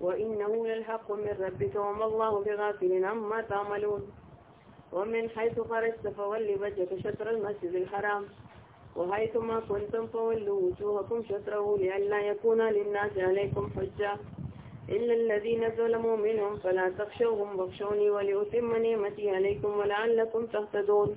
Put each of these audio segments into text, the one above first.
وإنه للحق من ربك وما الله بغافل عما تعملون ومن حيث خرجت فول وجهك شطر المسجد الحرام وهيثما كنتم فولوا وجوهكم شطره لئلا يكون للناس عليكم حجة إلا الذين ظلموا منهم فلا تخشوهم واخشوني ولأتم نعمتي عليكم ولعلكم تهتدون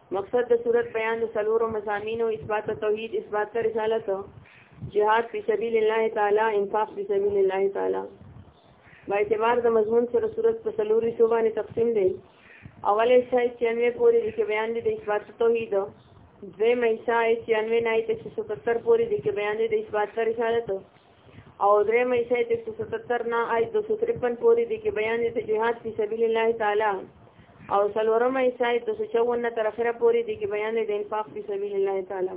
مقصد د صورت بیان د سلورو مزامینو اثبات توحید اثبات رسالت جهاد فی سبیل الله تعالی انفاق فی سبیل الله تعالی با اعتبار د مضمون سره صورت په سلوري شو باندې تقسیم دی اوله شای 96 پورې د کې بیان دی د اثبات توحید دوی مېشا 96 نه 177 پورې د کې بیان دی د اثبات رسالت او درې مې شې 177 نه آی 253 پورې دي کې بیان دي جهاد په سبیل الله تعالی او سلورم یې شې 254 تر اخره پورې دي کې بیان دي انفاق په سبیل الله تعالی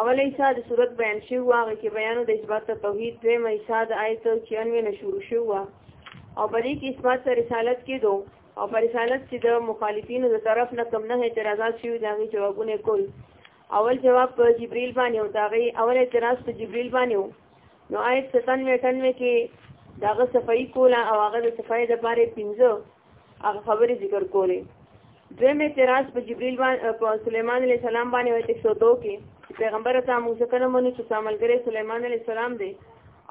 اولې شې د صورت بیان شي واغې کې بیان د اثبات توحید درې مې شې د آیت 96 نه شروع شو او په دې کې اثبات رسالت کې دوه او پر رسالت چې د مخالفینو د طرف نه کم نه اعتراضات شوي دا غي جوابونه کول اول جواب په جبريل باندې او داغه اول اعتراض په جبريل باندې وو نو آیت 97 کې داغه صفائی کولا او هغه د صفائی د پاره 15 هغه خبرې ذکر کولې دویم اعتراض په جبريل باندې په سليمان عليه السلام باندې وایي 102 کې پیغمبر ته موسی کله مونږ چې ساملګری سليمان عليه السلام دی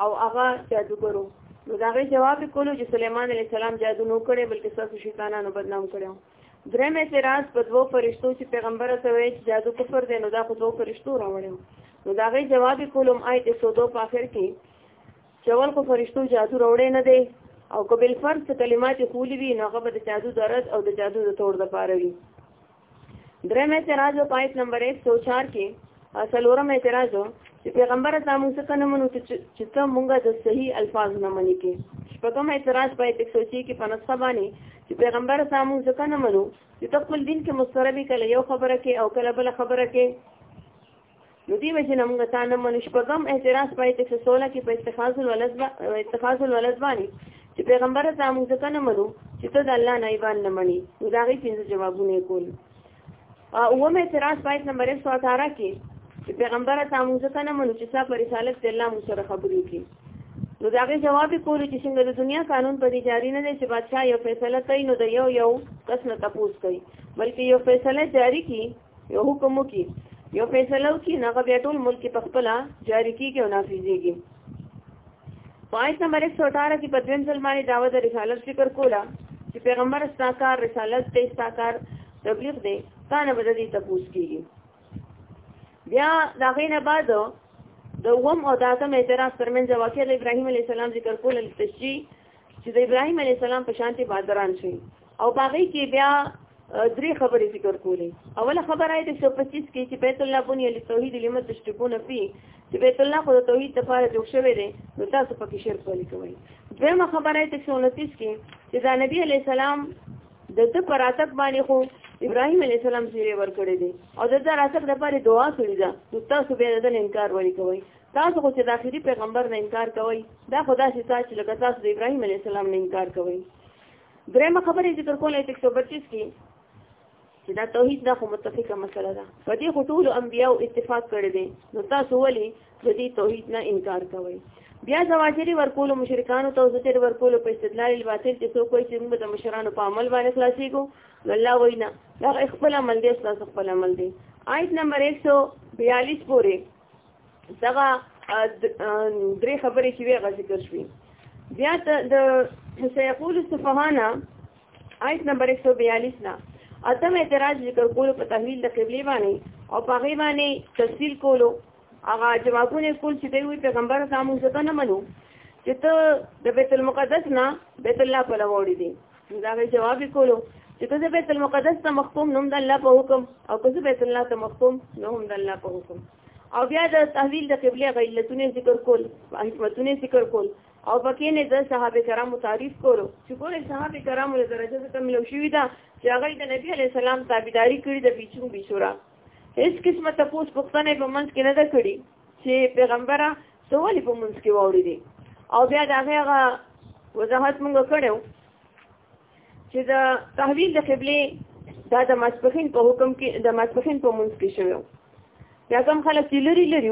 او هغه جادوګرو نو دا غي جواب کولو چې سليمان عليه السلام جادو نو کړي بلکې ساسو شیطانانو بدنام کړو درم اعتراض په دوو فرشتو چې پیغمبر ته وایي چې جادو کفر دی نو دا خو دوو فرشتو راوړل نو دا غي جواب کولم آیت سودو په اخر کې چول خو فرشتو جادو راوړې نه دی او کو بل فرض کلمات خولي وي نو هغه د جادو درد او د جادو د تور د پاره وي درم اعتراض په آیت نمبر 104 کې اصلورم اعتراض چې پیغمبر ته موږ څه کنه منو چې ته موږ د صحیح الفاظ نه منې کې شپږم اعتراض په 106 کې په نصبانه چې پیغمبر صاحب موږ ځکه نه منو چې ته خپل دین کې مستربي کله یو خبره کې او کله بل خبره کې نو دی وجه نه موږ تا نه منو شپږم اعتراض پای ته سوله کې په اتخاذ الولد اتخاذ الولد باندې چې پیغمبر صاحب موږ ځکه نه منو چې ته د الله نه ایمان نه مني نو دا غي پنځه جوابونه کول اوم اعتراض پایت نمبر 118 کې چې پیغمبر ته موږ څنګه نه منو چې څا پر رسالت د الله موږ سره خبرې کوي نو دا غي جواب کولو چې څنګه د دنیا قانون په دې جاری نه دی چې بادشاہ یو فیصله کوي نو د یو یو کس نه تپوس کوي بلکې یو فیصله جاری کی یو حکم کی یو فیصله کی نه غوډه ټول ملک په خپل جاری کیږي او نافذ کیږي پوائنټ نمبر 118 کې په دویم ځل باندې داوود رسالت ذکر کولا چې پیغمبر استاکار رسالت ته استاکار تبلیغ دی تا نه بده دي تپوس کیږي بیا دا غینه بعد د وم او داتم اعتراض ترمنځ واقع د ابراهیم علی السلام ذکر کول تشجیع چې د ابراهيم عليه السلام په شان ته بادران شي او باغې کې بیا درې خبرې ذکر کولې اوله خبره ده چې 25 کې چې بیت الله بني ال توحید لمت تشتكون فيه چې بیت الله خو د توحید لپاره جوړ شوی دی نو تاسو پکې شرک ولې کوئ دویمه خبره ده چې 29 کې چې دا نبی عليه السلام د د پراتک باندې خو ابراهيم عليه السلام سیره ور کړی دی او د دا راتک لپاره دعا کړی ده نو تاسو به د انکار ولې کوئ تاسو خو چې د اخیری پیغمبر نه انکار کوئ دا خو داسې څه چې لکه تاسو د ابراهیم علیه السلام نه انکار کوئ درېمه خبره چې تر کوله 125 کې چې دا توحید دا خو متفقه مسله ده په دې خو ټول انبیاء اتفاق کړی دی نو تاسو ولې د دې توحید نه انکار کوئ بیا زواجری ورکول مشرکانو ته زجر ورکول په استدلال الباطل چې څوک وایي چې موږ د مشرانو په عمل باندې خلاصيږو الله وینا دا خپل عمل دی تاسو خپل عمل دی آیت نمبر 142 پورې دغه درې خبرې چې ویغه ذکر شوې بیا د سيقول السفهانا آیت نمبر 142 نا اتم اعتراض ذکر کول په تحلیل د قبلي باندې او په غي باندې تفصیل کولو هغه جوابونه کول چې دوی پیغمبر سامو څخه نه منو چې ته د بیت المقدس نه بیت الله په لور دي دا به جواب کولو چې کله بیت المقدس ته مخکوم نوم د الله په حکم او کله بیت الله ته مخکوم نوم د الله په حکم او بیا د تحویل د قبله غیلتونه ذکر کول حکمتونه ذکر کول او پکې نه د صحابه کرامو تعریف کولو چې ګوره صحابه کرامو له درجه څخه ملو شوی دا چې هغه د نبی علی سلام تابعداري کړې د بیچو بیچورا هیڅ قسمه تاسو پښتنه په منځ کې نه ده کړې چې پیغمبره ته ولې په منځ کې واورې دي او بیا دا هغه وضاحت مونږ کړو چې دا تحویل د قبله دا د مسبخین په حکم کې د مسبخین په منځ کې شوی یا کوم خلک چې لري لري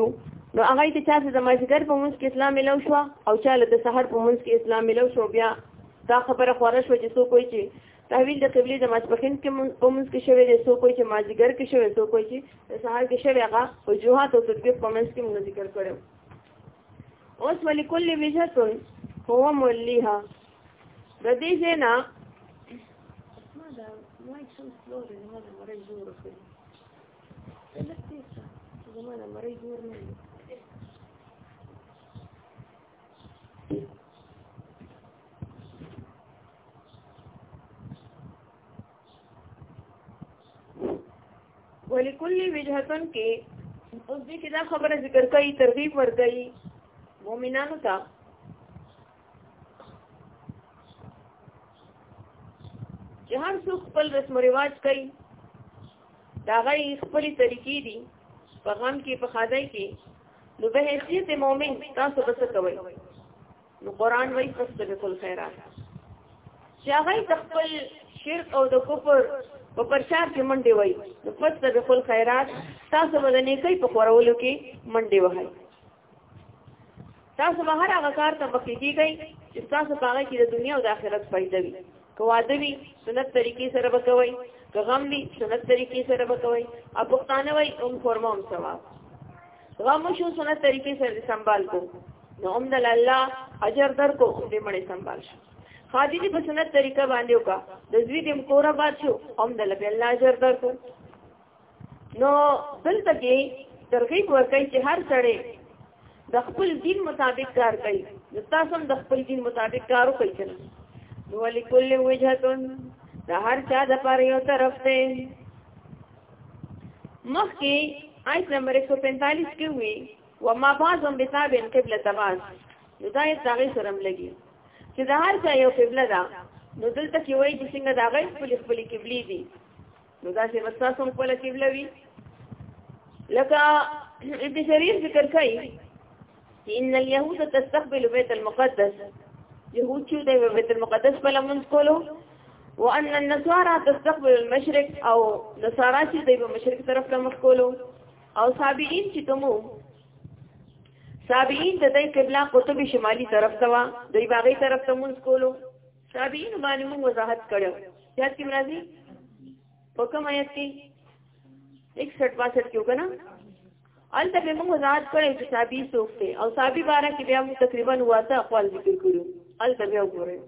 نو هغه ته چا چې د مازیګر په منځ کې اسلام ملو شو او چا له د سحر په منځ کې اسلام ملو شو بیا دا خبره خورش و چې څوک وایي چې تحویل د قبلي د ماسپخین کې پمنس کې شوی دی سو کوی چې مازیګر کې شوی سو کوی چې سهار کې شوی هغه وجوهات او تطبیق پمنس کې موږ ذکر کړو اوس ولې کل وجهتون هو مولیها د دې جنا زمانه مریض ورنه ولکل وجهتن کې اوس دې کې دا خبره ذکر کوي ترغیب ورکړي مؤمنانو ته چې هر څوک خپل رسم رواج کوي دا غي خپل طریقې دي په غم کې په خاده کې نو به حیثیت مؤمن تاسو بس کوي نو قران وایي فاستبقوا الخيرات چې هغه خپل شرک او د کفر په پرشار کې منډي وایي نو فاستبقوا الخيرات تاسو به د نیکۍ په خورولو کې منډي وهي تاسو به هر هغه کار ته مخکې کیږئ چې تاسو په هغه کې د دنیا او د آخرت فائدہ وي که واده وي سنت طریقې سره به کوئ که غم وي سنت طریقې سره به کوئ او پښتانه وایي هم خورمه هم ثواب غم شو سنت طریقې سره سنبال کو نو هم د الله اجر در کو هم دې مړې سنبال شو خادي دې په سنت طریقه باندې وکا د زوی دې کور آباد شو هم د الله اجر در کو نو دلته کې ترغیب ورکړي چې هر سړی د خپل دین مطابق کار کوي نو تاسو هم د خپل دین مطابق کار وکړئ چې نو ولکل وجهتون د هر چا د پر یو طرف ته مخکې آیت نمبر 145 کې وی و ما بعضم بتابن قبله تباس نو دا یې تاغي سره ملګي چې د هر چا یو قبله ده نو دلته کې وایي چې څنګه دا غي خپل خپل قبلي دي نو دا چې بس تاسو خپل قبله وي لکه ابن شریف ذکر کوي ان اليهود تستقبل بيت المقدس يهود چې د بيت المقدس په لمن کولو وان النصارى تستقبل المشرق او نصارا چې د مشرق طرف ته مخ کولو او صابئین چې کومو صابئین د دې قبله قطب شمالي طرف ته وا د باغې طرف ته مونږ کولو تابعین باندې موږ وضاحت کړو یاد کې مرادي په کوم آیت کې 61 62 کې وګنا البته به موږ وضاحت کړو چې تابعی څوک دی او تابعی باره کې بیا موږ تقریبا واته اقوال ذکر کړو البته بیا وګورئ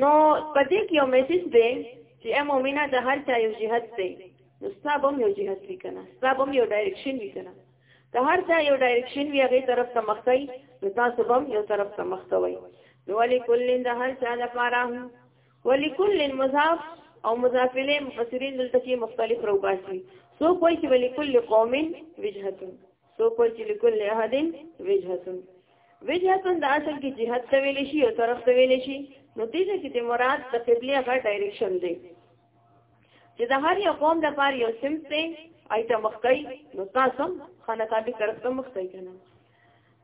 نو پدې کې یو میسج دی چې ام مؤمنه د هر چا یو جهاد دی نو ستاسو هم یو جهاد وی کنه ستاسو هم یو ډایرکشن وی کنه که هر چا یو ډایرکشن وی هغه طرف ته مخ کوي نو تاسو هم یو طرف ته مخ کوي نو ولی کلین د هر چا لپاره ولی کلین مضاف او مضاف الیه مفسرین دلته کې مختلف روباسي سو کوئی چې ولی کل قوم وجهتون سو کوئی چې لکل احد وجهتون وجهتون د اصل کې جهت ته ویل شي او طرف ته ویل شي نو دې کې مراد د قبله غا ډایرکشن دی چې د هر یو قوم د پاره یو سمت دی ایته مخکای نو تاسو خانه کاټي طرف ته مخکای کنه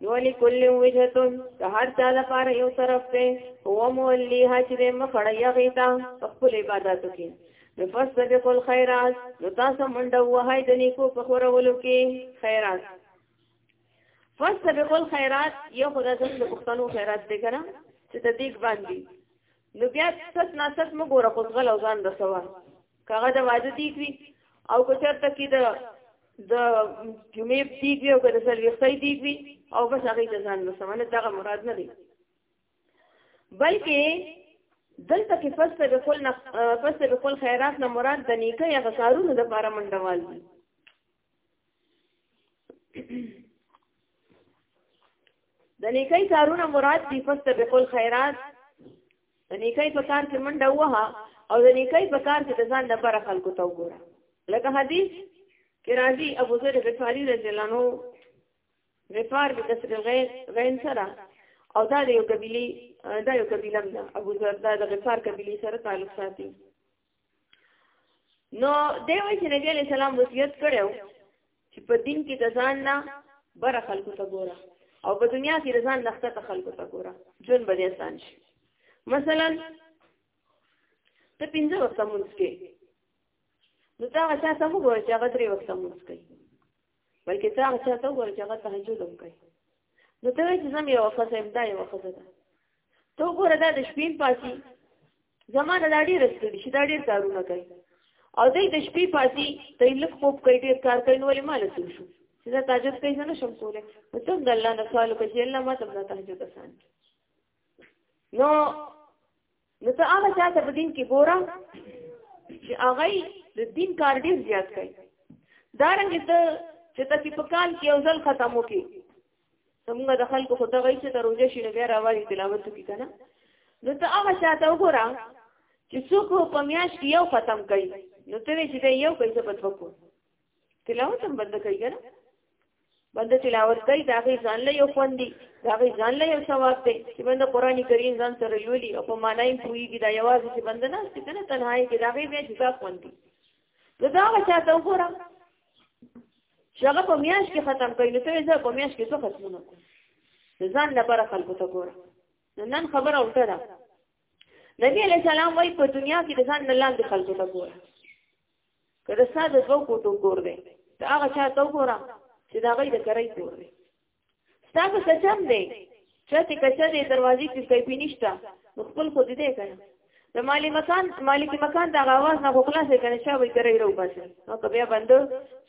نو علی کل وجهتون د هر چا د پاره یو طرف دی هو مولی حجر مخړ یغیتا خپل عبادت کوي نو فسبق الخيرات نو تاسو منډه وهای د نیکو په خورولو کې خیرات فسبق الخيرات یو خدای زموږ د پښتنو خیرات دی کنه چې د دې باندې نو بیا ست نه ست مو ګوره خو غل او ځان رسوا کاغه د واده دی کی او که چرته کی د د جمعې دی کی او که د سرویسي دی کی او بس هغه د ځان رسوا نه دغه مراد نه دی بلکې دلته کې فسته به خپل فسته به خپل خیرات نه مراد د نیکه یا غسارونو د لپاره منډوال دي د نیکي کارونه مراد دي فاستبقوا الخيرات د نیکي په کار کې منډه وها او د نیکي په کار کې د ځان لپاره خلکو ته وګوره لکه حدیث کې راځي ابو ذر غفاری رضی الله عنه غفار به کسر غین غین سره او دا یو قبیلی دا یو قبیله ده ابو ذر دا د غفار قبیلی سره تعلق ساتي نو دی وایي چې نبی علیه السلام وصیت کړی و چې په دین کې د ځان نه بره خلکو ته ګوره او په دنیا کې د ځان نه ښکته خلکو ته ګوره ژوند به دې اسان شي مثلا ته پنځه وخته مونځ کوې نو تا هغه چا ته مه ګوره چې هغه درې وخته مونځ کوي بلکې تا هغه چا ته وګوره چې هغه تهجد هم کوي نو ته وایې چې زه هم یوه ښځه یم دا یوه ښځه ده ته وګوره دا د شپې پاسي زمانه دا ډیر ستړي شي دا ډیر کارونه کوي او دای د شپې پاتې ته لږ خوب کوي ډیر کار کوي نو ولې مال څه شو چې دا تاجد کوي نه شم کولای نو ته د الله نه سوال کوي الله ما ته دا تهجد آسان نو نو ته هغه چاته په دین کې ګوره چې هغه د دین کار ډیر زیات کوي دا رنګ ته چې تاسو په کال کې یو ځل ختمو کې څنګه د خلکو خو ته وایي چې د روژه شي نو بیا راوالي تلاوت وکړي که نه نو ته هغه چا ته وګوره چې څوک په میاشت کې یو ختم کوي نو ته وایي چې دی یو کوي زه به دوه کوم تلاوت هم بنده کوي که نه بنده تلاوت کوي د هغې ځان له یو خوند دي د هغې ځان له یو ثواب دی چې بنده قرآن کریم ځان سره لولي او په معنا یې پوهېږي دا یوازې چې بنده ناست دی که نه تنهایي کې د هغې بیا جدا خوند دي نو دا هغه چا ته وګوره چې هغه په میاش کې ختم کوي نو ته یې زه په میاش کې څه ختمونه کوم ځان لپاره خلکو ته ګوره نو نن خبره الټه ده نبی علیہ السلام وای په دنیا کې د ځان نه لاندې خلکو ته ګوره کله ساده دوه کوټو ګور دی دا هغه چا ته ګوره چې دا غي د کرای ګور دی ستاسو سچم دی چاته کچا دی دروازې کې کیپی نشته خپل خو دې ده کنه د مالی مکان مالک مکان دا غواز نه خو خلاصې کنه چا وي کرای رو بس نو که بیا بند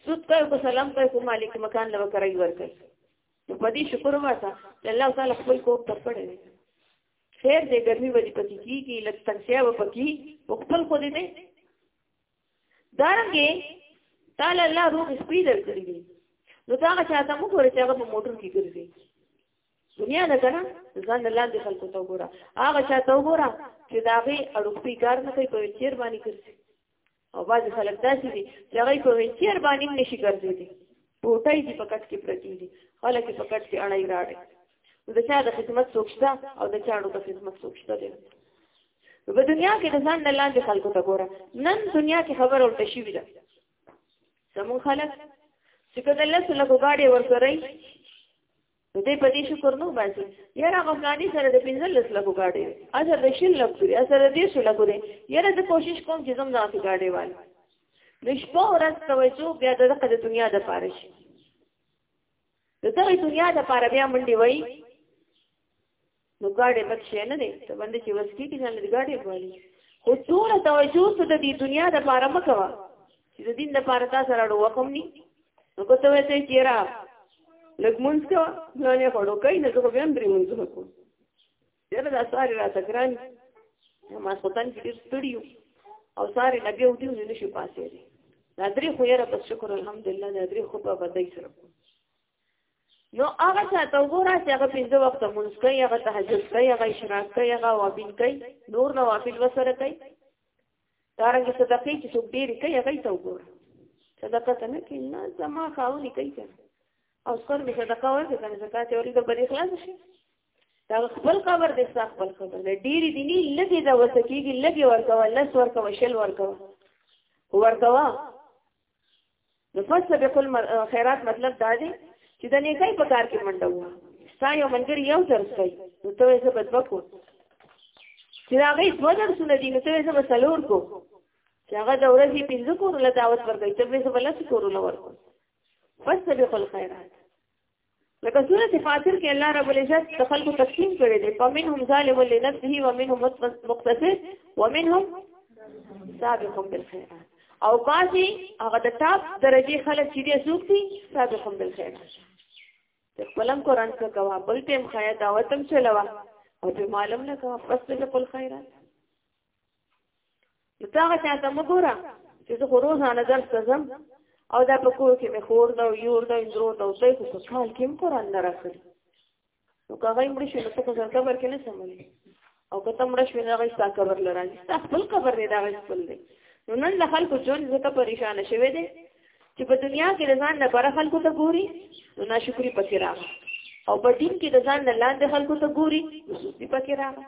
سود کوي کو سلام کوي کو مالک مکان لو کرای ور کوي نو په دې شکر واسه الله تعالی خپل کو پر پړې خیر دې ګرمي ودی پکې کیږي لکه تنسیا و پکې خپل خو دې نه دارنګه تعالی الله روغ سپی درکړي دي نو دا هغه چاته موږ ورته چې هغه په موټر کې ګرځي دنیا ده کنه ځان لاندې خلکو ته وګوره هغه چاته وګوره چې دا غي اړوپی کار نه کوي په چیر باندې ګرځي او باز خلک داسې دي چې هغه په چیر باندې نشي ګرځي دي ټوټای دي په کټ کې پرتی دي خلک په کټ کې اړای راړي د چا د خدمت څوک شته او د چا د خدمت څوک شته دی په دنیا کې ځان نه لاندې خلکو ته ګوره نن دنیا کې خبر او تشوی ده زمون خلک چې کله الله سره غواړي ورسره نو دې په دې شکر نو باسي یاره افغاني سره د 15 لکو غاډي اثر د شل لکو لري اثر د 10 لکو لري یاره د کوشش کوم چې زم ځان غاډي وال نشپو ورځ توجه بیا دغه د دنیا د پاره شي دغه دنیا د پاره بیا منډي وای نو ګاډې بد شي نه دی ته باندې چې وس کېږي ځان دې ګاډې غواړي خو ټول توجه ته د دې دنیا د پاره مکوا چې د دین د پاره تاسو راړو وکم ني نو کوته وې ته چیرې لګ مونږ کا نو نه خړو کای نه زه به هم درې مونږ وکم یره دا ساري را تکران ما سلطان کې ډېر ستړیو او ساري لګي او دې نه شي پاسې دا درې خو یې را په شکر الحمدلله دا درې خو په بدای سره نو هغه چاته وګوره چې هغه پنځه وخت مونږ کوي هغه تهجد کوي هغه اشراق کوي هغه وابین کوي نور نوافل وسره کوي دارنګه صدقې چې څوک ډېری کوي هغه ته وګوره صدقه ته نه کې نه زما خاوني کوي کنه او سر می صدقه ورکړه کنه زکات اوري د بری خلاص شي دا خپل خبر دې څخه خپل خبر دې ډېری دي نه لګي دا وسکیږي لګي ورکوه لس ورکوه شل ورکوه ورکوه نو پس به کل خیرات مطلب دا دی چې د نیکۍ په کار کې منډه وه ستا یو منګر یو درس کوي نو ته یې زبد وکړو چې دا غي دوه درسونه دي نو ته یې زبد سلور کو چې هغه د ورځې پنځه کورو له دعوت ورکړي ته یې زبد لس کورو لور کو پس به کل خیرات لکه سورته فاطر کې الله رب العزت د خلکو تقسیم کړی دی په منهم ظالم لنفسه و منهم مقتصد و منهم سابق بالخيرات او باسي هغه د ټاپ درجه خلک چې دي سوق دي سابق بالخيرات ته قلم قران څخه کوا بل ټیم خیا دعوتم چلوا او ته معلوم نه کوا فسبق الخيرات نو تاغه چا ته مګوره چې زه خو روزانه درس ته ځم او دا په کور کې مې خور دا یور دا اندرو دا دوی خو په کال کې هم قرآن نه راخلي نو که هغه مړ شي نو ته خو ځان قبر کې نه سمولې او که ته مړ شوې نو هغه ستا قبر له راځي ستا خپل قبر دی دا هغه خپل دی نو نن د خلکو ژوند ځکه پریشانه شوی دی چې په دنیا کې د ځان لپاره خلکو ته ګوري نو ناشکري پکې راغله او په دین کې د ځان نه لاندې خلکو ته ګوري نو سستی پکې راغله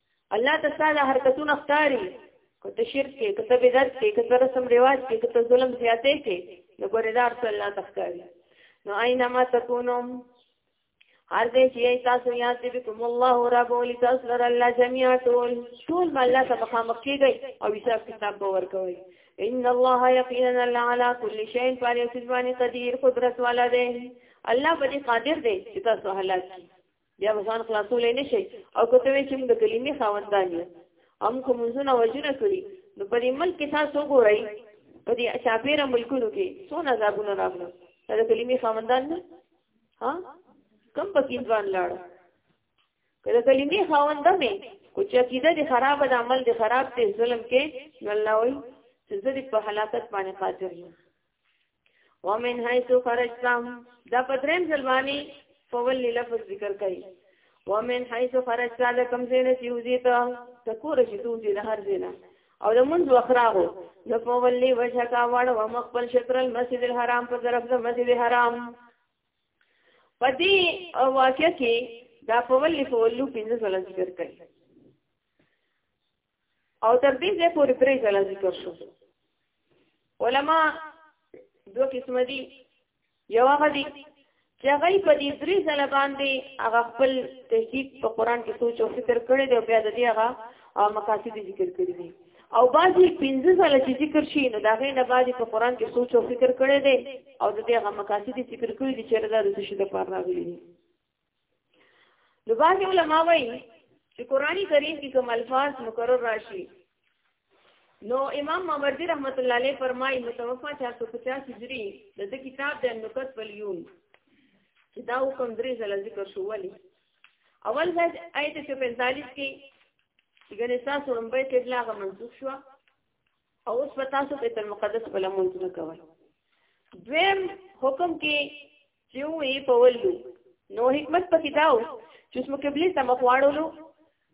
الله ته ستاسو حرکتونه ښکاری کته شرک کې کته بدعت کې کته رسم رواج کې کته ظلم زیاتې کې نو ګوردار ته الله ته ښکاری نو اينه ما تکونو هر دې چې تاسو یاد دې کوم الله رب ول تاسو لر الله جميعا ټول ټول الله ته مخامخ کیږي او حساب کتاب باور کوي ان الله یقینا على كل شيء قدير قدرت والا دی الله په دې قادر دی چې تاسو حالات بیا ځان خلاصولې نشي او کته وی چې موږ د کلمې خاوندان یو هم کوم منځونه وجنه کړی نو په دې ملک کې تاسو وګورئ په دې چاپیره ملکونو کې څونه عذابونه راغله دا کلمې خاوندان نه ها کم پکې ځوان لاړ کله کلمې خاوند مې کو چې عقیده دې خراب ده عمل دې خراب دې ظلم کې نو الله وایي چې زه دې په هلاکت باندې قادر یم ومن حيث خرجتم دا پدریم زلوانی فول لفظ ذکر کوي ومن حيث خرجت لكم زين سيوزيت تکور چې توزي د هر زینا او د منځ وخراغو د فولي وجهك واړ و مخبل شطر المسجد الحرام په طرف د مسجد الحرام پدې واقع کې دا فولي فولو پنځه سره ذکر کړي او تر دې ځای پورې درې ځله ذکر شو علما دوه قسم دي یو هغه دي چې هغه په دې درې ځله باندې هغه خپل تحقیق په قران کې سوچ او فکر کړی دی او بیا د دې هغه مقاصد ذکر کړی دي او بعضی پنځه سال چې ذکر شي نو دا غي نه بعضی په قران کې سوچ او فکر کړی دی او د دې هغه مقاصد ذکر کړی دي چې رضا د څه شي د پاره راغلي دي نو باز علماء وایي چې قران کریم کې کوم الفاظ مکرر راشي نو امام ماوردی رحمت الله علیه فرمایي متوفا 450 هجری د دې کتاب د نکت ولیون چې دا حکم درې ځله ذکر شو ولی اول ځای آیت 45 کې چې ګنې تاسو رمبه کې بلاغه منسوخ شو او اوس په تاسو بیت المقدس په لمونځ نه کوي دویم حکم کې چې وې په ولو نو حکمت پکې داو چې اسمه قبله ته مخ واړولو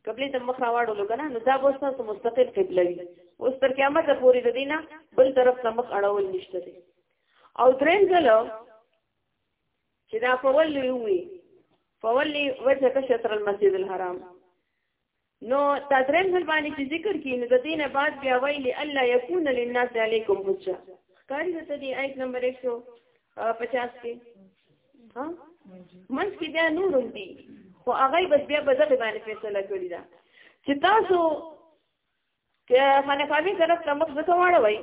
قبله ته مخ راوړولو کنه نو دا به تاسو مستقل قبله وي اوس تر قیامت پورې د دینه بل طرف ته مخ اړول نشته دي او درېم ځل چې دا په ولو وي فولي وجهك شطر المسجد الحرام نو دا درېم ځل باندې چې ذکر کړي نو د دې نه بعد بیا ویلي الله یکون للناس علیکم حجه ښکاري د دې آیت نمبر 150 کې ها منځ کې بیا نور دي خو هغه بس بیا په دغه باندې فیصله کړې ده چې تاسو که حنفاوی طرف ته مخ ځکه واړوي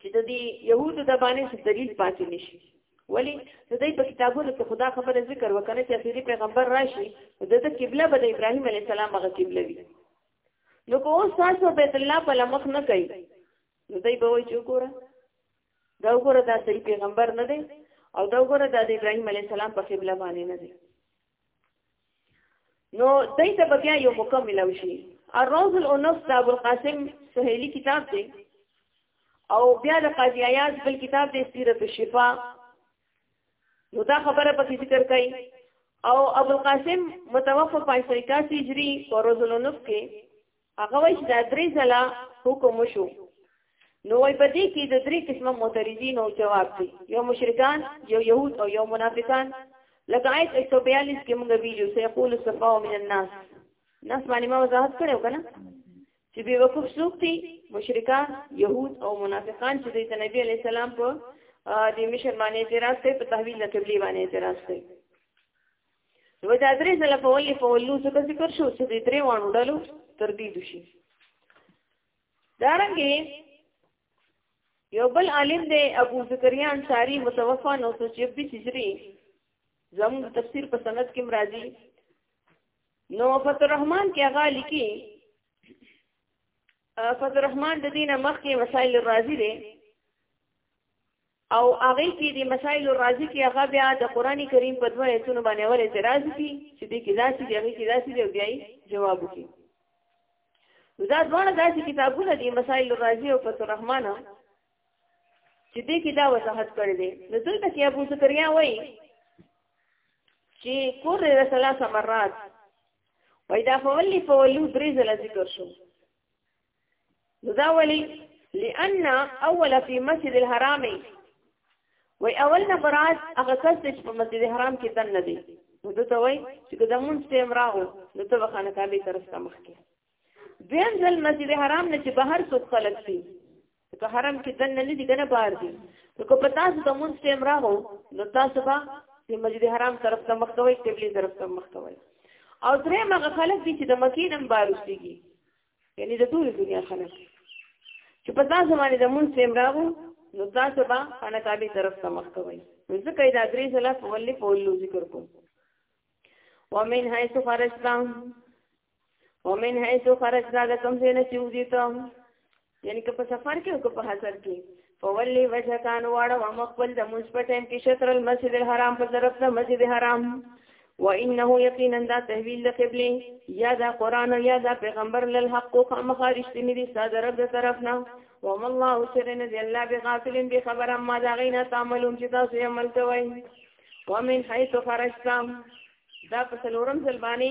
چې د دې يهودو د باندې څه دلیل پاتې نشي ولی د دې په کتابونو کې خدا خبره ذکر وکړي چې اخیری پیغمبر راشي د دې قبله به د ابراهیم علی السلام هغه قبله وي نو کو اوس تاسو بیت الله په لمخ نه کوي نو دای به وایي چې وګوره دا وګوره دا صحیح پیغمبر نه دی او دا وګوره دا د ابراهیم علی السلام په قبله باندې نه دی نو دای ته بیا یو موقع ملو شي الروز الانف د ابو القاسم سهیلی کتاب دی او بیا د قاضی عیاض بل کتاب دی سیرت الشفا نو دا خبره پکې ذکر کړي او ابو القاسم متوفى په 81 هجری او روز الانف کې هغه وایي چې دا درې ځله حکم وشو نو وای په دې کې د درې قسمه معترضین او جواب دي یو مشرکان یو يهود او یو منافقان لکه آیت 142 کې موږ ویلو چې یقول الصفا من الناس ناس باندې ما وضاحت کړو کنه چې به وقوف څوک دي مشرکان يهود او منافقان چې د نبی علی السلام په د مشر باندې اعتراض کوي په تحویل د قبلي باندې اعتراض کوي نو دا درې ځله په ولي په ولو څه ذکر شو چې دې درې وانو ډلو تر دې دوشي دا رنګه یو بل عالم دی ابو زکریا انصاری متوفا 926 هجری زموږ تفسیر په سند کې مرادي نو فتح الرحمن کې هغه لیکي فتح الرحمن د دینه مخکې وسایل راضي دي او هغه کې د مسائل الرازی کې هغه بیا د قران کریم په دوه ایتونو باندې اول اعتراض کی چې دې کې داسې دی هغه کې داسې دی بیا جواب وکړي دا دواړه داسې کتابونه دي مسائل الرازی او فتح الرحمن چې دې کې دا وضاحت کړی دی نو دلته کې ابو زکریا وایي چې کور رسول الله سمرات وای دا فولی فولو درې ځله ذکر شو نو دا ولی لأن اول فی مسجد الحرام وی اول نفرات هغه کس چې په مسجد الحرام کې دن نه دی نو ته وای چې دا مونږ ته امراو نو ته وخانه کابه طرف ته مخ کې دیم ځل مسجد حرام نه چې بهر څوک خلک شي که حرم کې دن نه دي کنه بهر دي نو کو پتا څه ته مونږ ته امراو نو تاسو به چې مسجد حرام طرف ته مخ کوي قبلي طرف ته مخ کوي او درې مغه خلک دي چې د مکې نن بارو شيږي یعنی د ټول دنیا خلک چې په تاسو باندې د مونږ سیم راغو نو تاسو به انا کابه طرف ته مخ کوئ نو ځکه دا درې ځله په ولې په ولو ذکر کوم ومن حيث خرجنا ومن حيث خرجنا د کوم ځای نه چې وځي ته یعنی که په سفر کې او که په حضر کې فولی وجهکان واړه مخبل د موږ په ټیم کې شطر المسجد الحرام په طرف د مسجد حرام و انه یقینا دا تحویل د قبله یا دا قران یا دا پیغمبر للحق خامخارش دې دې ساده رب د طرف نه وما الله سرن ذي الله بغافل بخبر ما دا غینا تعملون چې تاسو یې عمل کوئ ومن حيث خرجتم دا په سلورم ځل باندې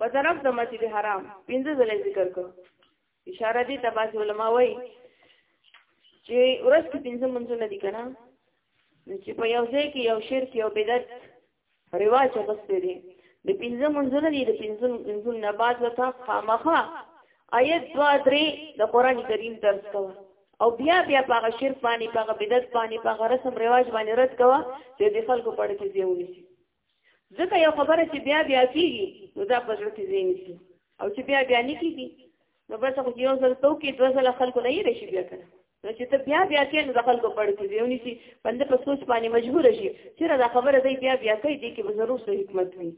په طرف د مسجد حرام پنځه ځله ذکر کو اشاره دي تباس علماء وایي چې ورځ کې پنځه منځونه دي کنه چې په یو ځای کې یو شرک یو بدعت رواج غوښته دي د پنځه منځونه دي د پنځه منځون نه بعد وتا خامخه آیت دوا درې د قران کریم درس کوه او بیا بیا په هغه شرک باندې په هغه بدعت باندې په هغه رسم رواج باندې رد کوه چې د خلکو پړ کې ځای ونیسي ځکه یو خبره چې بیا بیا کیږي نو دا په زړه کې ځای نیسي او چې بیا بیا نه کیږي نو بس خو یو ځل تو کې دوه ځله خلکو نه یې راشي بیا کنه نو چې ته بیا بیا کې نو د خلکو پړ کې ځای نیسي بنده په سوچ باندې مجبور شي چې دا خبره دی بیا بیا کوي دي کې به ضرور څه حکمت وي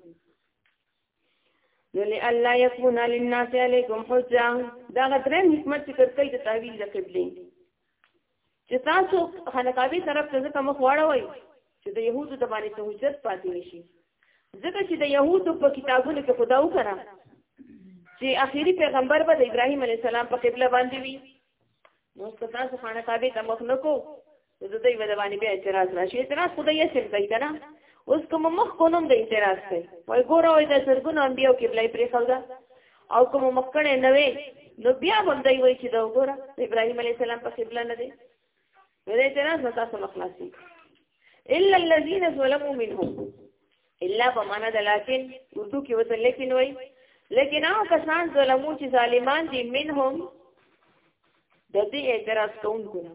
نو لئلا يكون للناس عليكم حجه دا غدرم حکمت ذکر کوي د تعویل د قبله چې تاسو خانقاوي طرف ته ځکه مخ واړوي چې د يهودو د باندې ته حجت پاتې نشي ځکه چې د يهودو په کتابونو کې خدا وکړه چې اخیری پیغمبر به د ابراهيم عليه السلام په قبله باندې وي نو تاسو خانقاوي ته مخ نکو نو د دوی باندې باندې بیا اعتراض راشي اعتراض خو دوی سم کوي کنه اوس کوم مخ کو نوم د اعتراض کوي وای ګوره وای د زرګونو انبیو قبله پرې خلدا او کوم مخکنه نه وي نو بیا هم دوی وای چې دا وګوره ابراهيم عليه السلام په قبله نه دی نو د اعتراض نه تاسو مخلاصي الا الذين ظلموا منهم الا بمانه د لكن اردو کې وته لیکن وای لیکن هغه کسان ظلمو چې ظالمان دي منهم د دې اعتراض کوونکو نه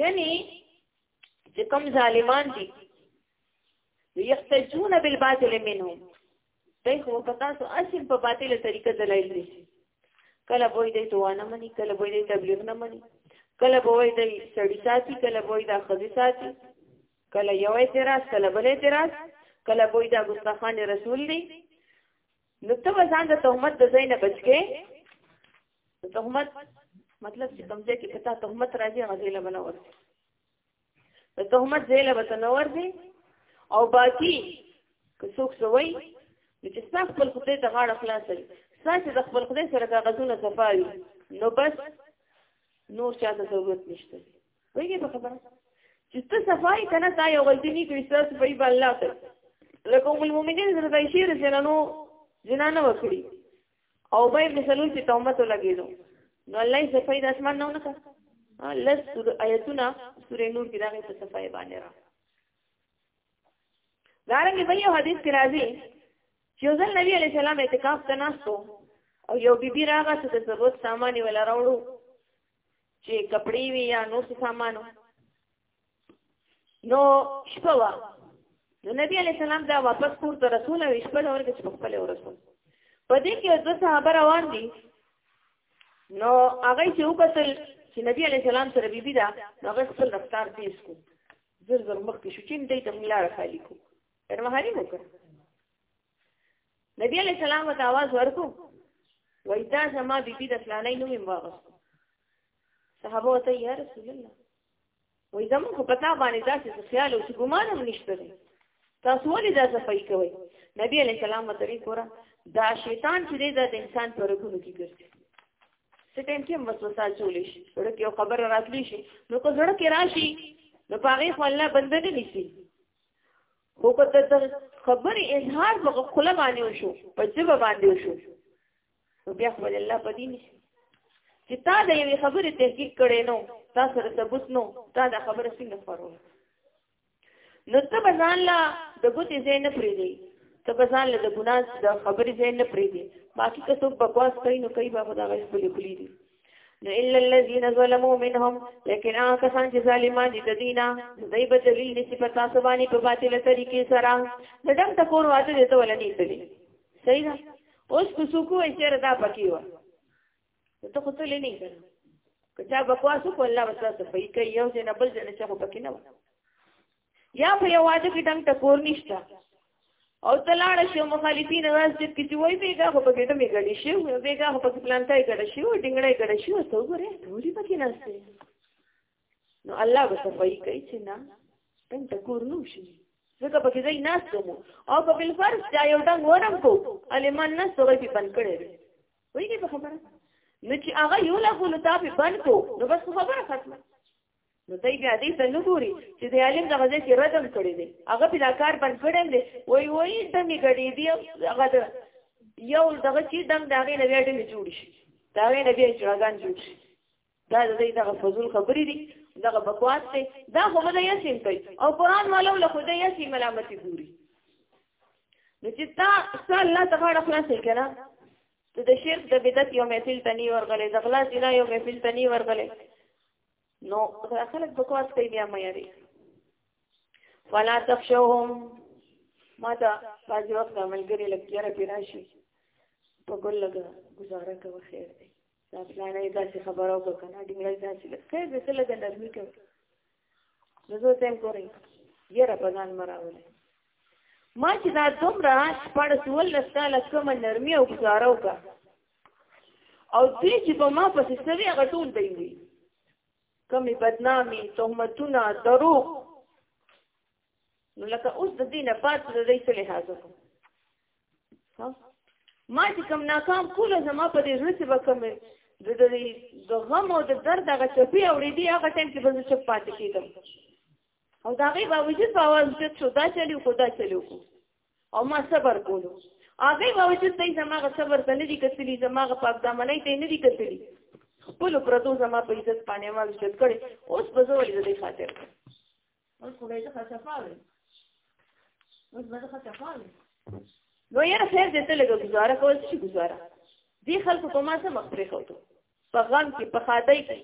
یعنی چې کوم ظالمان دي یحتجون بالباطل منهم دوی خو په تاسو اصل په باطله طریقه دلایل دي کله وای دی توانه مني کله وای دی تبلیغ نه مني کله وای دی سړی ساتي کله وای دا خدي ساتي کله یو اعتراض کله بل اعتراض کله وای دا ګستاخان رسول دی نو ته ځان د تهمت د زینب بچکه تهمت مطلب چې کوم ځای کې پتا تهمت راځي هغه ځای له بنور د تهمت ځای له بنور دی او باقی که څوک سوی چې څنګه خپل خدای ته غاړه خلاصه ستاسو د خپل خدای سره کاغذونه صفاوي نو بس نور چاته ضرورت نشته وایي په خبره چې ته صفای کنه تا یو غلطی نه کوي ستاسو په ایبه الله ته لکه ام المؤمنین زړه دای شي رسنانو جنانه وکړي او به ابن سلول په تهمت لګیدو نو الله یې صفای د اسمان نه ونکړه لس سور آیتونه سورې نور کې دغه په صفای باندې را دارنګ به یو حدیث کې راځي چې ځل نبی علی سلام اعتکاف ته ناستو او یو بیبي راغله چې د ضرورت سامان ولا راوړو چې کپڑے وی یا نو سامانو نو شپه وا نو نبی علی سلام دا واپس کور ته رسول او شپه دا ورګه چې په خپل ورسول په دې کې د صحابه روان دي نو هغه چې وکتل چې نبی علی سلام سره بیبي دا نو هغه خپل رفتار تیز کو زر زر مخ کې شو چې دې ته ملا راخالي کو تر مهاري مو کړ نبی علی سلام ته आवाज ورکو وای دا زما بیبي د فلانې نوم یې واغست صحابه ته یا رسول الله وای زموږ په پتا باندې داسې خیال او ګمان هم نشته دی تاسو ولې دا صفای کوي نبی علی السلام متری کورا دا شیطان چې دی دا د انسان پر رګونو کې ګرځي څه ټیم کې وسوسه چولې شي ورته یو خبر راتلی شي نو کو زړه کې راشي نو پاره خو الله بنده نه نشي خو کته د خبرې اظهار په خله باندې وشو په جبه باندې وشو نو بیا خو الله په دې نشي چې تا د یوې خبرې تحقیق کړې نو تا سره ثبوت نو تا دا خبره څنګه خبرو نو ته به ځان لا د ګوتې ځای نه پرېږدي ته به ځان له د ګناه د خبرې ځای نه پرېږدي باقي که څوک بکواس کوي نو کوي به خو دغه خپلې خولې دي نو الا الذين ظلموا منهم لیکن هغه کسان چې ظالمان دي د دینه دوی به دلیل نشي په تاسو باندې په باطله طریقې سره د ډم ټکور واده دي ته ولني دي صحیح ده اوس کو سوکو یې چیرې دا پکی و ته خو ته لنی کړ کچا بکواس کو الله وسره ته پي کوي یو ځنه بل ځنه چې خو پکی نه و یا په یو واده کې ډنګ ټکور نشته او تلاړ شو مخالفین راز دې کې چې وای بیګه خو په ګډه می ګړې شو بیګه خو په پلان تای ګړې شو ډنګړې ګړې شو ته وګوره ټولې پکې ناشته نو الله به صفائی کوي چې نه تم ته کور نو شي ځکه پکې ځای ناستو مو او په بل فرض چا یو ټنګ ورم کو المان نه سوي په بند کړي وایي په خبره نو چې هغه یو لا خو تا په بند کو نو بس خبره ختمه نو دای بیا دې ته نه ګوري چې د عالم دغه ځای کې ردم کړی دی هغه په دا کار بند کړی دی وای وای ته می کړی دی هغه یو دغه چې دم دغه نه ویډه نه جوړ شي دا وی نه بیا چې راغان جوړ شي دا د دې دغه فضول خبرې دي دغه بکواس دی دا خو به یاسین کوي او قران والو له خدای یاسین ملامتي ګوري نو چې تا څه الله تبارک خلاص کړه ته د شرک د بدعت یو محفل تنی ورغلې د غلا زنا یو محفل تنی ورغلې نو خلک بکواس کوي بیا مې یاري ولا تخشوهم ما ته باز وخت عملګری لکیره پیراشي په ګل لګا گزاره کوه خیر دی دا پلانې داسې خبره وکړه کنه ډینګړې داسې خیر دې څه لګا نرمي کړ نو زه تم کوی یره په ځان مراوله ما چې دا دومره شپړ سول لساله کوم نرمي او گزاره وکړه او دې چې په ما پسې سوي هغه ټول دی وي کمی بدنامی تهمتونه دروغ نو لکه اوس د دې نه پات د دې څه لحاظ وکړم ها ما چې کوم ناکام کوله زما په دې ځل څه وکم د دې د غم او د درد هغه چپی او دې هغه ټیم کې بزنس چپ پات کیدم او دا غي باوجود په आवाज چې څو دا چلی خو دا چلی کو او ما صبر کولو هغه باوجود دې زما غ صبر ته نه دي کتلی زما غ پاک دامنې ته نه دي کتلی خپل پردو زما په عزت باندې ما وشت کړي اوس بزول دې خاطر اوس خو به یې ځکه صفا وي اوس به ځکه صفا وي نو یاره خیر دې ته لږه ګزاره کول شي ګزاره دې خلکو په ما څه مخ پرې خوتو په غم کې په خادۍ کې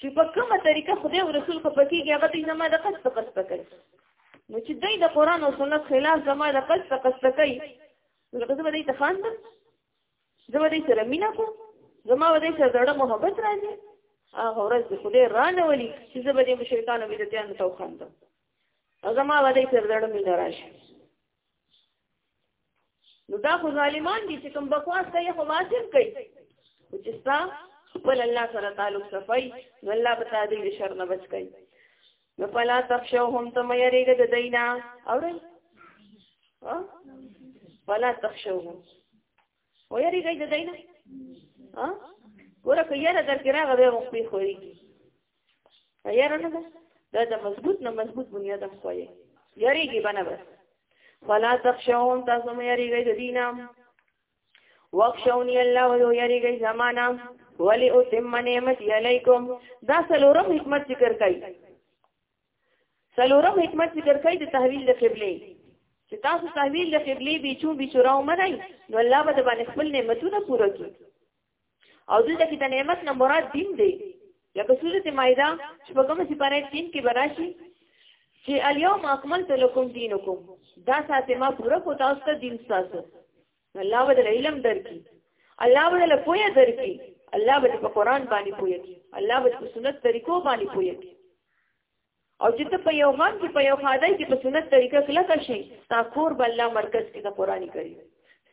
چې په کومه طریقه خدای او رسول خو پکېږي هغه دې زما د قصد قصد کوي نو چې دای د قران او سنت خلاف زما د قصد قصد کوي نو زه به دې ته خاندم زه به دې سره مینه کوم زما به دې سره زړه محبت راځي هغه ورځ د خدای رانه ولي چې زه به دې مشرکانو بدعتانو ته وخاندم زما به دې سره زړه مینه راشي نو دا خو ظالمان دي چې کوم بکواس کوي خو واجب کوي چې ستا خپل الله سره تعلق صفای نو الله به تعالی دې شر نه بچ کوي نو فلا تخشوهم ته مې یریګه د دینا اوري ها فلا تخشوهم و یریګه د دینا ها ګوره که یاره در کې راغی به مخ په خوړي یاره نه ده دا د مضبوط نه مضبوط بنیاد هم خوړي یریږي بنه بس فلا تخشوهم تاسو مې یریګه د دینا وخشونی الله ولو یریږي زمانہ ولی اتم نعمت علیکم دا سلورم حکمت ذکر کړي سلورم حکمت ذکر کړي د تحویل د قبله چې تاسو تحویل د قبله بیچو بیچو راو منئ نو الله به باندې خپل نعمتونه پوره کړي او دلته کې د نعمت نه مراد دین دی لکه سورۃ مائده شپږم سپاره 3 کې براشي چې الیوم اکملت لکم دینکم دا ساته ما پوره کو تاسو ته دین تاسو الله بدل علم درکې الله بدل پوهه درکې الله بدل په قران باندې پوهه کې الله بدل په سنت طریقو باندې پوهه کې او چې ته په یو غم کې په یو خادای کې په سنت طریقه کلک شي تا کور به الله مرکز کې د قرآني کوي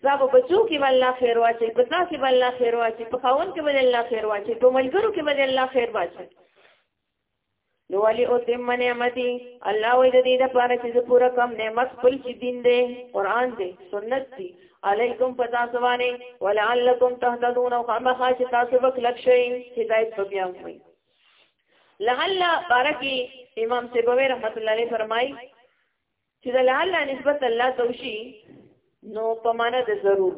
صاحب بچو کې به الله خیر واچي په تاسو کې به الله خیر واچي په خاون کې به الله خیر واچي په ملګرو کې به الله خیر واچي نو ولی او تم نعمتي الله وې د دې لپاره چې پورا کم نعمت خپل چې دین دی قران دی سنت دی علیکم پتا سوانه ولعلکم تهتدون او خامخا چې تاسو وکړل شئ هدایت په بیا وي لعل بارکی امام سیبوی رحمت الله علیه فرمای چې د لعل نسبت الله ته وشي نو په معنا د ضرور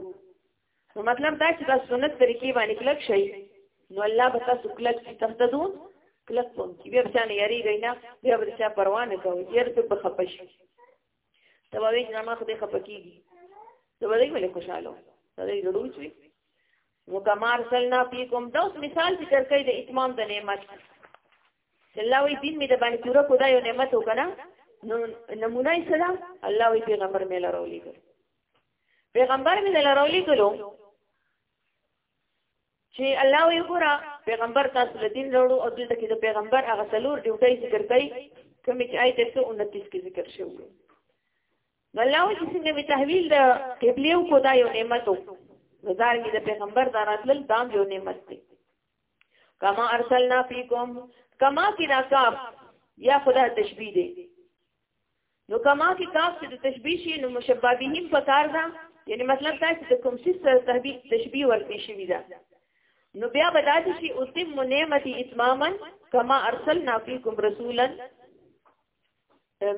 نو مطلب دا چې دا سنت طریقې باندې کلک شي نو الله به تاسو کلک چې تهددون کلک پون کې بیا ځان یاري غینا بیا به څه پروا نه کوي یار ته به خپش تبوی جنما خو دې خپکیږي تبوی ولې خوشاله تبوی لړوچوي نو کمار سلنا فیکم دا اوس مثال ذکر کوي د اتمام د نعمت الله وی دین می د باندې پورا خدای یو نعمت وکړه نو نمونه یې سره الله وی پیغمبر مې لرولې کړ پیغمبر مې لرولې کړو چې الله وی ګورا پیغمبر تاسو له دین وروړو او دلته کې د پیغمبر هغه څلور ډیوټي ذکر کوي کوم چې آیت 129 کې ذکر شوی الله چې څنګه می تحویل د قبله او خدا یو نعمت وو نظر کې د پیغمبر داراتل دام یو نعمت دی کما ارسلنا فیکم کما کی دا کاف یا خدا تشبیه دی نو کما کی کاف چې د تشبیه شي نو مشبہ بهم پکار ده یعنی مطلب دا چې کوم څه سره تحبیه تشبیه ورته شي ویدا نو بیا بدات شي اتم نعمتي اتماما کما ارسلنا فیکم رسولا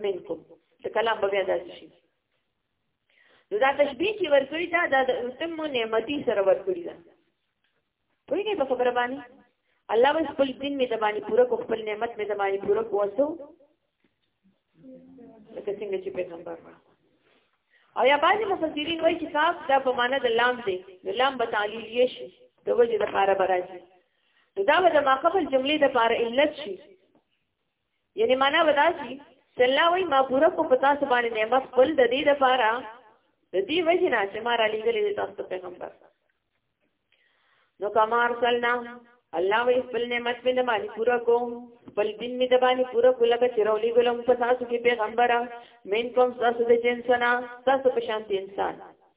منکم د کلام بیا داسې شي نو دا تشبیه چې ورکړی دا د تم نعمتي سره ورکړی دا په دې په خبره باندې الله وس خپل دین می د باندې پوره کو خپل نعمت می د باندې پوره کو وسو لکه څنګه چې پیغمبر او یا بعضی مفسرین وایي چې صاحب دا په معنا د لام دی د لام به تعلیل یې شي د وجه د پاره براشي نو دا به د ماقبل جملې د پاره علت شي یعنی معنا ودا شي چې الله وایي ما پوره کو پتا سبحانه نعمت خپل د دې لپاره د دې وجه نه چې ما را لېږلې تاسو پیغمبر نو کما ارسلنا الله وی خپل نعمت مې د باندې پورا کوم خپل دین مې د باندې پورا کوم لکه چې راولې ګلم په تاسو کې پیغمبره مین کوم تاسو د جنسنا تاسو په شان انسان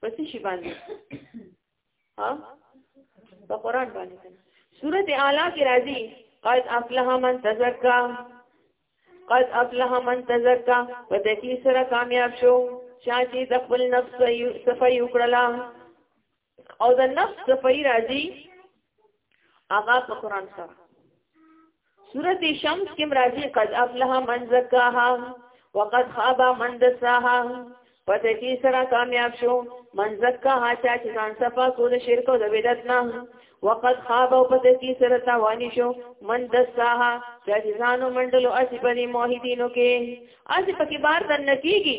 په څه شي باندې ها په قران باندې سورته اعلی کې راځي قد افلح من تزکا قد افلح من تزکا په دې کې سره کامیاب شو چا چې د خپل نفس صفای وکړلا او د نفس صفای راځي هغه په قران سره سورت شمس کې مرادي قد افلح من زکاها وقد خاب من دساها پته کې سره کامیاب شو من زکاها چا چې ځان صفا کو د شرک او د بدعت نه وقد خاب او پته کې سره تاوانی شو من دساها چا چې ځانو منډلو اسی په موحدینو کې اسی په کې بار دن نتیږي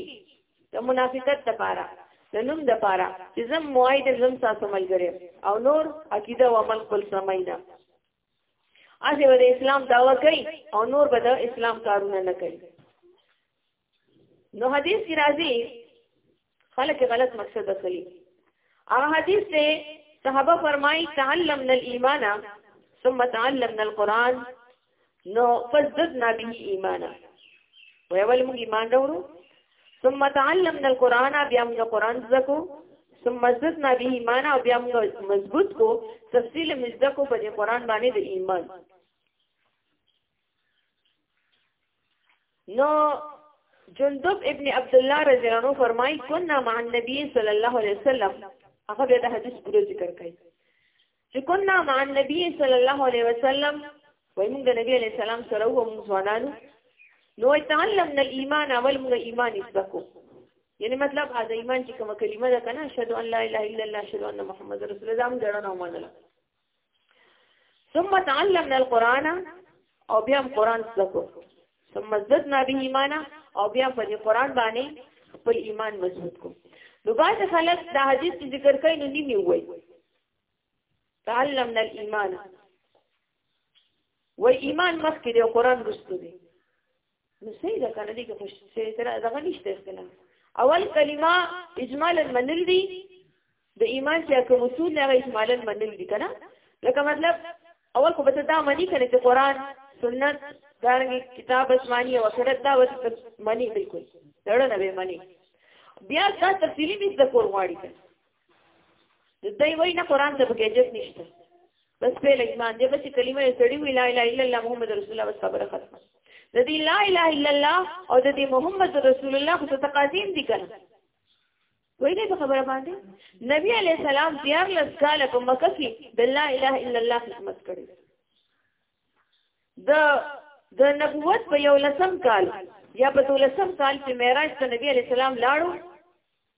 د منافقت لپاره د نوم د پاره چې زم موعد زم تاسو ملګری او نور عقیده او عمل خپل سماینا اځه د اسلام داوا کوي او نور به د اسلام کارونه نه کوي نو حدیث کی راځي خلک غلط مقصد اخلي هغه حدیث ته صحابه فرمایي تعلمنا الايمان ثم تعلمنا القران نو فزدنا به ایمانا ویول موږ ایمان راوړو ثم تعلمنا القرآن بیا موږ قرآن زکو ثم زدنا به ایمان او بیا موږ مضبوط کو تفصیل مزده کو په قرآن باندې د ایمان نو جندب ابن عبد الله رضی الله عنه فرمای کنا مع النبي صلی الله علیه وسلم هغه د حدیث ګورو ذکر کوي چې کنا مع النبي صلی الله علیه وسلم وای موږ د نبی علی السلام سره وو موږ ځوانانو نو تعلمنا الايمان اول موږ ایمان اسبکو یعنی مطلب از ایمان چې کومه کلمه ده کنه اشهد ان لا اله الا الله اشهد ان محمد رسول الله هم ګڼنه ومنله ثم تعلمنا القرآن او بیا هم قرآن زکو ثم زدنا به ایمانا او بیا په دې قرآن باندې خپل ایمان مضبوط کو نو باید خلک دا حدیث ذکر کوي نو نیمه وایي تعلمنا الايمان و ایمان مخکې دی قران رسته دی نو صحیح ده کنه دې کې خوش څه تر دغه نشته اختلاف اول کلمه اجمالا منل دي د ایمان چې کوم اصول نه اجمالا منل دي کنه لکه مطلب اول خو به دا معنی کړي چې قران سنت دارنګه کتاب اسماني او آخرت دا وڅ معنی بالکل دړه نه به معنی بیا دا تفصیلی مې ذکر غواړي د دوی وای نه قران ته بګیجت نشته بس په لګمان دی بس کلمه سړی وی لا اله الا الله محمد رسول الله بس خبره ختمه د دې لا اله الا الله او د دې محمد رسول الله خو تقاضیم دي کنه وای دې خبره باندې نبی علی السلام دیار لس کال په مکه کې د لا اله الا الله خدمت کړې د د نبوت په یو لسم کال یا په دولسم کال چې معراج ته نبی علی السلام لاړو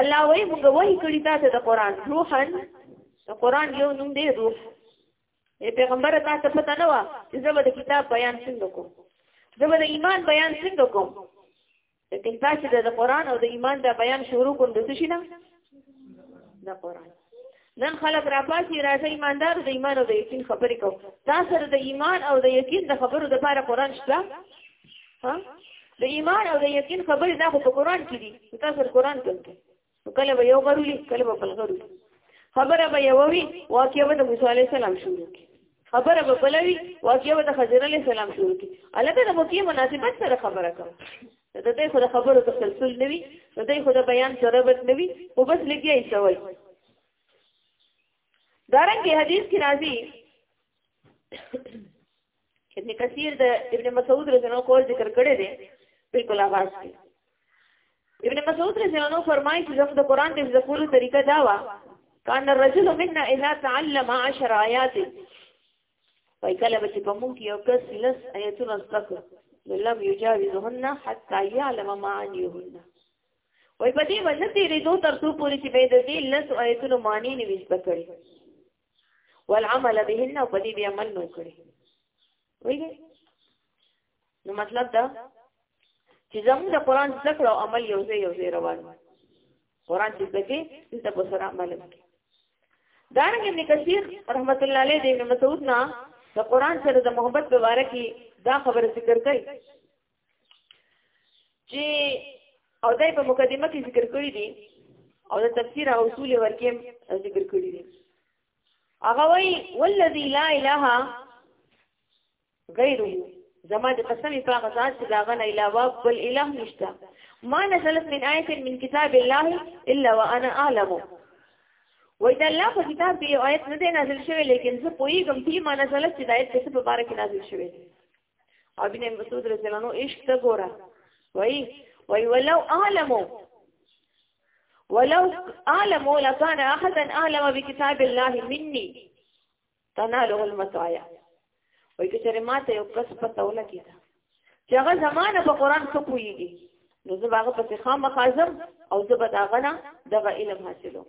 الله وای موږ وای کړی تاسو د قران روحن د قران یو نوم دی روح ای پیغمبر تاسو پته نه و چې زبر د کتاب بیان څنګه کوم زبر د ایمان بیان څنګه کوم لیکن تاسو د قران او د ایمان د بیان شروع کوم د څه شي نه د قران نن خلک راپاسي راځي ایماندار د ایمان او د یقین خبرې کو دا سره د ایمان او د یقین د خبرو د لپاره قران شته ها د ایمان او د یقین خبرې دا خو په قران کې دي تاسو سره قران کوي کله به یو غرولي کله به بل غرولي خبره به یو وي واقعي به د موسی عليه السلام شروع کی خبره به بلوي واقعي به د خضر علی السلام شروع کی الګا د موقع مناسبت سره خبره کوم د دې خو د خبرو تسلسل نه وي د دې خو د بیان ضرورت نه وي او بس لګي یې سوي دارنګه حدیث کې راځي ابن کثیر د ابن مسعود رضی الله عنه ذکر کړی دی بالکل آواز کې ابن مسعود رضی الله عنه فرمایي چې زموږ د قران د زده کولو طریقه دا و کان الرجل منا اذا تعلم 10 آیات وای کله به چې په موږ یو کس لس آیتونه زده لم یجاوزهن حتا یعلم معانیهن وای په دې باندې تیرې دوه تر څو پورې چې به د دې لس آیتونو معنی نه وځ کړي والعمل بهن او په دې بیا عمل نه کړي وایي نو مطلب دا چې زموږ د قران ذکر او عمل یو ځای یو ځای روان وي قران چې ذکر دلته په سره عمل کوي دا رنګ ابن کثیر رحمت الله علیه د ابن مسعود نه د قران سره د محبت په اړه کې دا خبره ذکر کړي چې او دای په مقدمه کې ذکر کړی دي او د تفسیر او اصول ورکې ذکر کړی دي هغه وی والذي لا اله غیره زما د قسم په هغه ذات چې دا غنه علاوه بل اله نشته ما نزلت من آیت من کتاب الله الا وانا اعلم وای دا الله په کتاب کې آیت نه دی نازل شوی لیکن زه پوهیږم چې ما نزلت چې دا آیت څه په باره کې نازل شوی او ابن مسعود رضی الله عنه عشق ته ګوره وای وای ولو اعلم ولو اعلم لكان احدا اعلم بكتاب الله مني تناله المتايا وای که چېرې ماته یو کس پته ولګي دا چې هغه زمانه په قران څه پويږي نو زه هغه په څخه مخازم او زه به دا غنه دغه علم حاصلو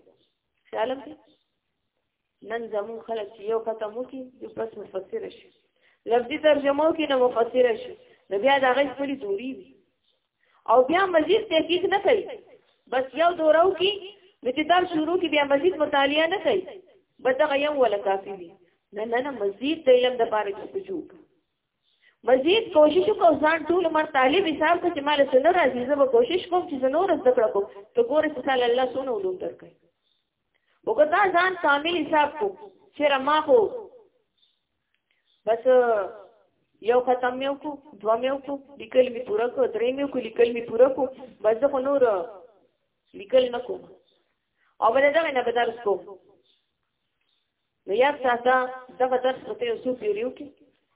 خیالم دې نن زمون خلک یو ختم وکي یو پس مفسر شي لفظي ترجمه کې نو مفسر شي نو بیا دا غي خپل دوری وي او بیا مزید تحقیق نه کوي بس یو دورو کې نو چې دا شروع کې بیا مزید مطالعه نه کوي بس دا یو ولا کافي دي نه نه نه مزید د علم د پاره کې پجو مزید کوشش وکاو ځان ټول مر طالب حساب ته چې مال سره راځي زه به کوشش کوم چې زنور زده کړم ته ګوره چې تعالی الله سونه علوم درکړي وګدا ځان کامل حساب کو چې ما خو بس یو ختم مې وکړو دوه مې وکړو لیکل مې پوره کړو درې مې وکړو لیکل مې پوره کړو بس خو نور لیکل نه کوم او بل دا نه بدل کوم نو یا تاسو دا بدل څه ته سو پیریو کې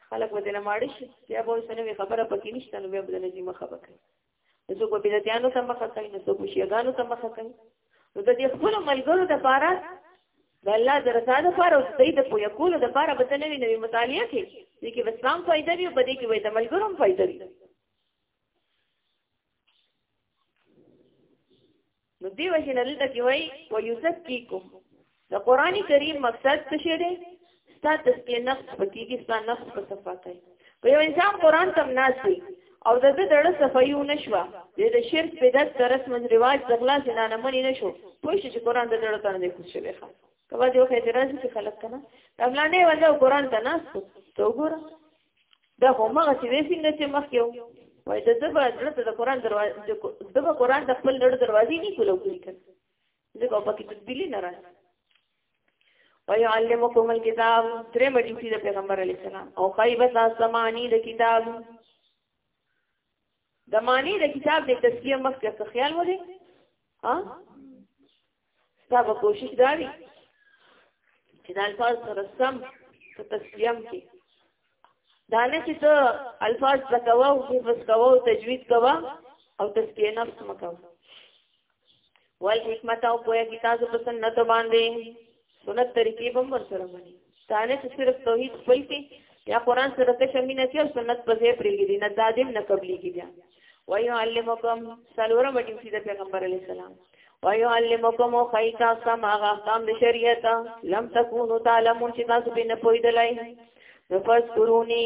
خلک ودنه ماړ شي بیا به څه نوې خبره پکې نشته نو بیا به نه دي مخه بکړي نو څوک په بدعتانو سم مخه کوي نو څوک شیعاګانو سم مخه کوي نو د دې خپل ملګرو د پاره د الله د رضا د پاره او د د پویا کولو د پاره به نوې نوې مطالعه کې دې کې اسلام فائدہ وي او بده کې وي د ملګرو هم فائدہ وي نو دی وجه نه دلته کې وایي و یزکیکم د قرآني کریم مقصد څه شی دی ستا تسکیه نفس پکې کې ستا نفس په صفا کوي که یو انسان قرآن تم ناس وي او د ده دړه صفایي ونه شوه د د شرک بدعت د رسم رواج د غلا زنا نه منې نه شو پوه شي چې قرآن د دړه ته نه دی کوز شوی ښه که بعضې وخت اعتراض وکړي خلک که نه د فلانې ولا قرآن ته ناست ته وګوره دا خو ما چې وسنګ چې مخ کې وای د دبا درته د قران دروازه د دبا قران د خپل لړ دروازې نه کولو کوي ځکه په کې تبدیلی نه راځي ويعلمكم الكتاب درې مډي چې د پیغمبر علی السلام او خیبه سمانی د کتاب د معنی د کتاب د تسکیه مخکې څه خیال ولې ها دا به کوشش دا وي چې د الفاظ سره سم په تسکیه کې دا نه چې ته الفاظ زکوا او حفظ کوا او تجوید کوا او تسکیه نفس مکوا وال حکمت او پوهه کی تاسو په سنت باندې سنت طریقې به مر سره باندې ثانه چې صرف توحید خپل کې یا قران سره ته شمینه کې او سنت په ځای پرې دي نه دادم نه قبلي کې بیا وایو علمکم سلورم دې چې د پیغمبر علی السلام وایو علمکم او خیتا سم هغه احکام د شریعت لم تکونو تعلمون چې تاسو به نه پویدلای نفس قرونی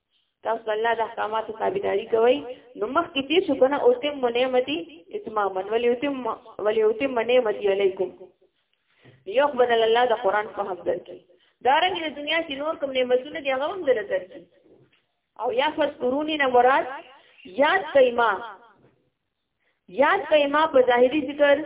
تاسو الله د احکاماتو تابعداري کوي نو مخکې تیر شو کنه او تم نعمتي اتماما ولي اتم ولي اتم نعمتي علیکم یو بدل الله د قران په حق درکې دارنګ د دنیا کې نور کوم نعمتونه دی هغه هم دلته درکې او یا فذكروني نه مراد یاد کایما یاد کایما په ظاهري ذکر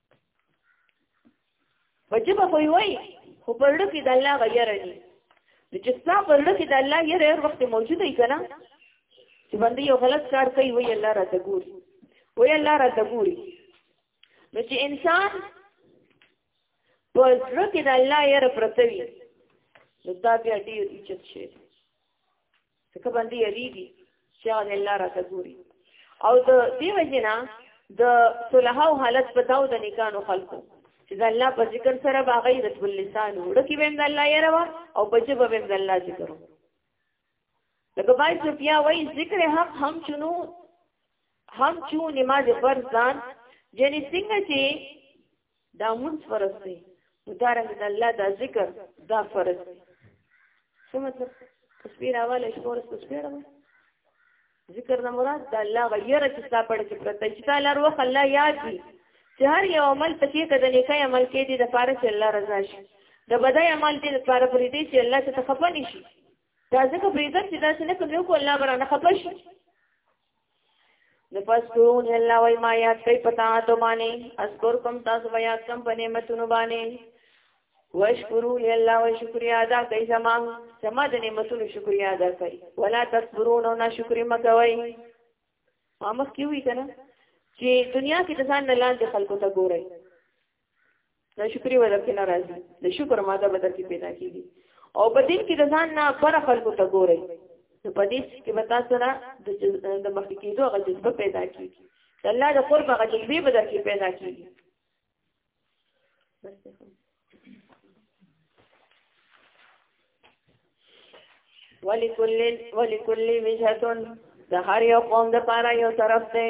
بچی په کوی وای خو په لړ کې د الله غیر نه د جسنا په لړ کې د الله غیر هر وخت موجود ای کنه چې باندې یو غلط کار کوي وای الله را تګور وای الله را تګور نو چې انسان په لړ کې د الله غیر پرتوي نو دا بیا ډیر عزت شي څخه باندې یریږي چې هغه الله راته ګوري او د دې وجنه د صلح او حالت پتاو د نکانو خلکو چې د الله په ذکر سره باغی د خپل لسان وړکی ویم د الله یې روا او په جبه ویم د الله ذکر لکه بای سفیا وای ذکر حق هم چونو هم چون نماز فرض ځان یعنی څنګه چې دا مونږ فرض دی مدارنګ د الله دا ذکر دا فرض دی څه مطلب تصویر اواله شپور تصویر اواله ذکر نه مراد د الله غیره چې تا پړ کې پرته چې تا لار وخت الله یاد دي چې هر یو عمل پکې کده نه کوي عمل کې دي د پاره چې الله رضا شي د بدای عمل دې د پاره پرې دي چې الله ته خفه نشي دا ځکه پرې ځکه چې دا څنګه کوم یو کو الله برانه خفه شي نو پس کون الله وای ما یاد کوي پتا ته باندې اذکر کوم تاسو بیا کم په نعمتونو باندې واشکرو لله و شکریا ادا کوي زما زما د نعمتونو شکریا ادا کوي ولا تکبرون او ناشکری مکوي ما مخ کیوي کنه چې دنیا کې د ځان نه لاندې خلکو ته ګوري نه شکرې ولا کې ناراضي د شکر ماده بدل کې پیدا کیږي او په دین کې د ځان نه پر خلکو ته ګوري نو په دې کې به تاسو نه د مخکې کېدو هغه جذبه پیدا کیږي د الله د قرب هغه جذبه بدل کې پیدا کیږي ولکل ولکل وجهتون د هر یو قوم د پاره یو طرف دی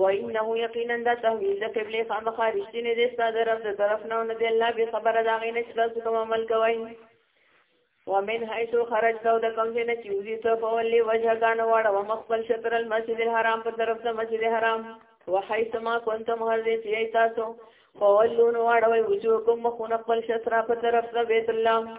وانه یقینا د تحویل د قبله خامخا رښتینه دې ستاسو رب د طرف نه نه دی الله به خبره دا غینه چې تاسو کوم عمل کوئ ومن حيث خرج دو د کوم ځای نه چې وزي ته په ولې وجه کان واړه و مخبل شطر المسجد الحرام په طرف د مسجد حرام وحيث ما كنتم هر دې چې تاسو فولون واړه وي وجوهکم مخونه خپل شطر په طرف د بیت الله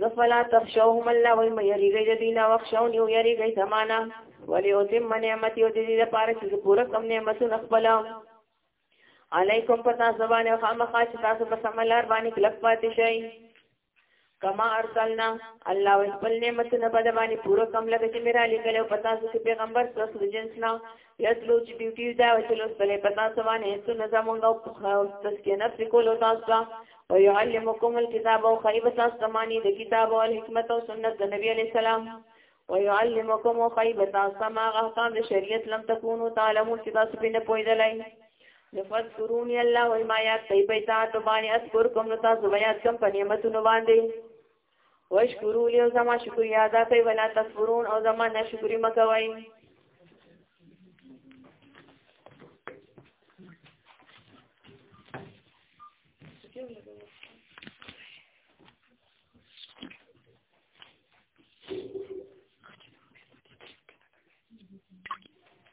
نو فلا تخشوهم الله وای مې یریږي د دینه وخشون یو یریږي زمانہ ولی او تم نعمت یو د دې لپاره چې پوره کم نعمتونه خپل علیکم پتا زبانه خامخا چې تاسو په سملار باندې کلک پاتې شئ کما ارسلنا الله وسبل نعمتنا په دماني پورا کم لګه چې میرا لیکلو پتا سو چې پیغمبر تاسو د جنس نه یتلو چې ډیوټي دا و چې لوس بلې په تاسو باندې هیڅ نه زمونږ او تسکیه نفس کولو تاسو ته او يعلمکم الكتاب او خیب تاسو زمانی د کتاب او حکمت او سنت د نبی علی السلام او يعلمکم او خیب تاسو ما غحکام د شریعت لم تکونو تعلمون چې تاسو په نه پوهیدلای نفس کرونی الله و ما یاد طیبه تاسو باندې اذکرکم نو تاسو بیا کم په نعمتونو باندې واشکرو لی او زما شکریا ادا کوي ولا تکفرون او زما ناشکری مکوئ